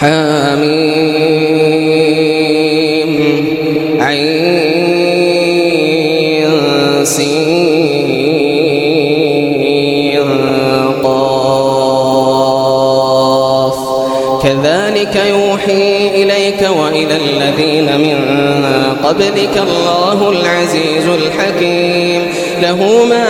حاميم عين قاف. كذلك يوحي إليك وإلى الذين من قبلك الله العزيز الحكيم. له ما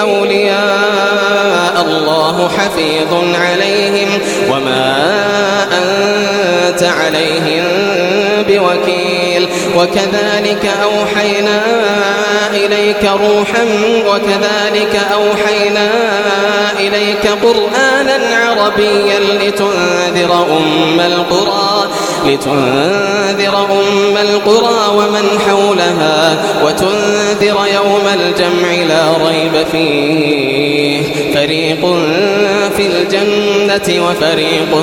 أولياء الله حفيظ عليهم وما أنت عليهم بوكيل وكذلك أوحينا إليك روحا وكذلك أوحينا إليك قرآنا عربيا لتنذر أم القرى لتنذر أم القرى ومن حولها وتنذر يوم الجمع لا ريب فيه. فريق في الجنة وفريق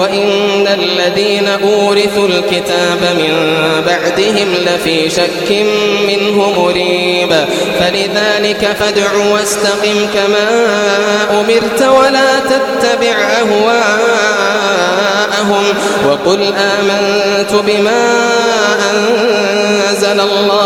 وإن الذين أورثوا الكتاب من بعدهم لفي شك منه مريب. فلذلك فادع واستقم كما أمرت ولا تتبع أهواءهم وقل آمنت بما أنزل الله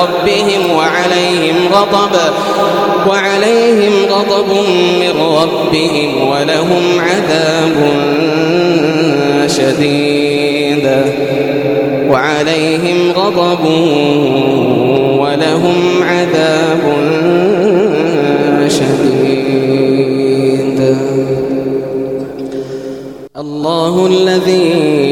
ربهم وعليهم غضب وعليهم غضب من ربهم ولهم عذاب شديد وعليهم غضب ولهم عذاب شديد. الله الذي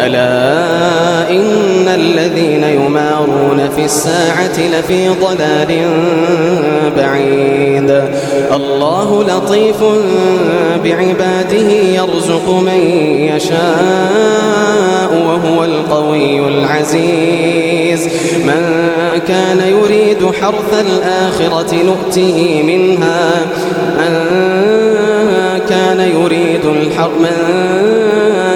ألا إن الذين يمارون في الساعة لفي ضلال بعيد. الله لطيف بعباده يرزق من يشاء وهو القوي العزيز. من كان يريد حرث الآخرة نؤته منها. من كان يريد الحر من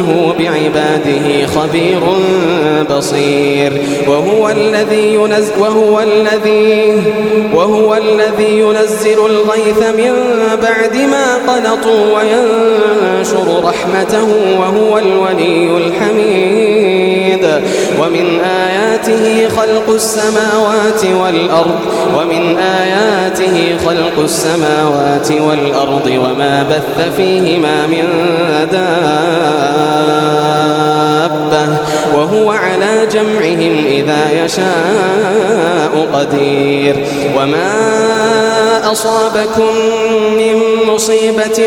إنه بعباده خبير بصير وهو الذي ينزل وهو الذي وهو الذي ينزل الغيث من بعد ما قنطوا وينشر رحمته وهو الولي الحميد ومن آياته خلق السماوات والأرض. ومن آياته خلق السماوات والأرض. وما بث فيهما من دابة. وهو على جمعهم إذا يشاء قدير. وما أصابكم من مصيبة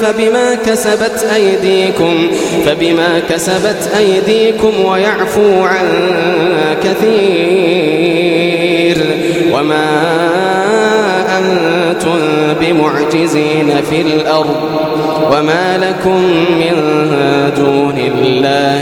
فبما كسبت أيديكم فبما كسبت أيديكم ويعفو عن كثير. وما أنتم بمعجزين في الأرض وما لكم من دون الله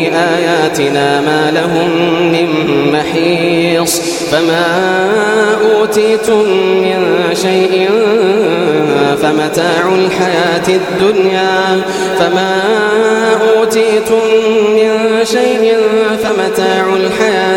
آياتنا ما لهم من محيص فما أوتيتم من شيء فمتاع الحياة الدنيا فما أوتيتم من شيء فمتاع الحياة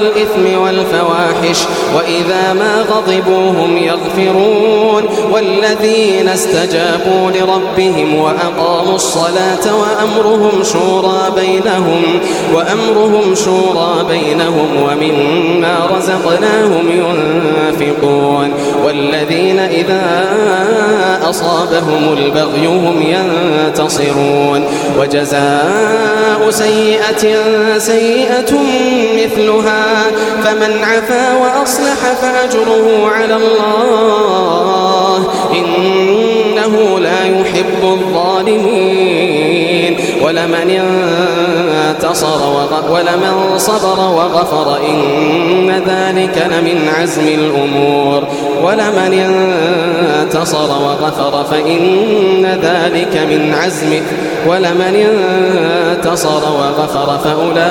الإثم والفواحش وإذا ما غضبوا هم يغفرون والذين استجابوا لربهم وأقاموا الصلاة وأمرهم شورى بينهم وأمرهم شورى بينهم ومما رزقناهم ينفقون والذين إذا أصابهم البغي هم ينتصرون وجزاء سيئة سيئة مثلها فمن عفا وأصلح فأجره على الله إنه لا يحب الظالمين. ولمن انتصر ولمن صبر وغفر إن ذلك لمن عزم الأمور. ولمن انتصر وغفر فإن ذلك من عزم ولمن انتصر وغفر فأولئك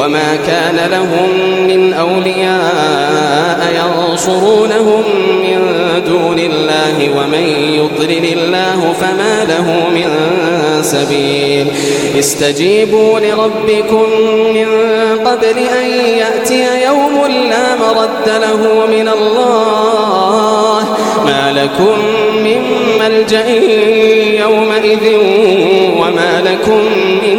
وما كان لهم من أولياء ينصرونهم من دون الله ومن يضلل الله فما له من سبيل استجيبوا لربكم من قبل أن يأتي يوم لا مرد له من الله ما لكم من ملجأ يومئذ وما لكم من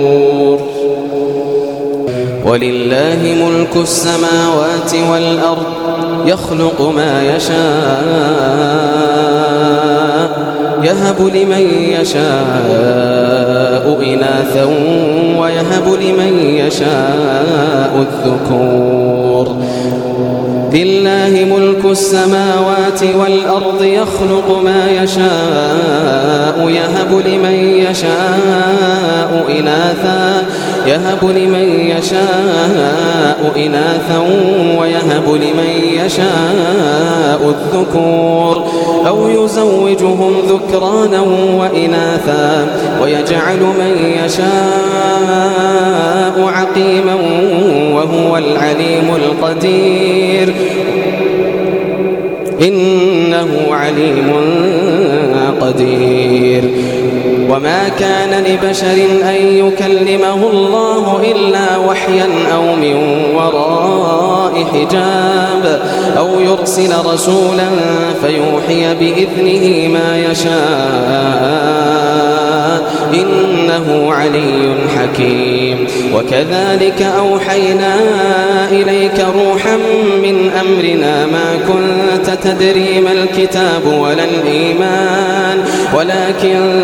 ولله ملك السماوات والأرض يخلق ما يشاء يهب لمن يشاء إناثا ويهب لمن يشاء الذكور. لله ملك السماوات والأرض يخلق ما يشاء يهب لمن يشاء إناثا يهب لمن يشاء إناثا ويهب لمن يشاء الذكور أو يزوجهم ذكرانا وإناثا ويجعل من يشاء عقيما وهو العليم القدير إن إنه عليم قدير وما كان لبشر أن يكلمه الله إلا وحيا أو من وراء حجاب أو يرسل رسولا فيوحي بإذنه ما يشاء إنه علي حكيم وكذلك أوحينا إليك روحا من أمرنا ما كنت تدري ما الكتاب ولا الإيمان ولكن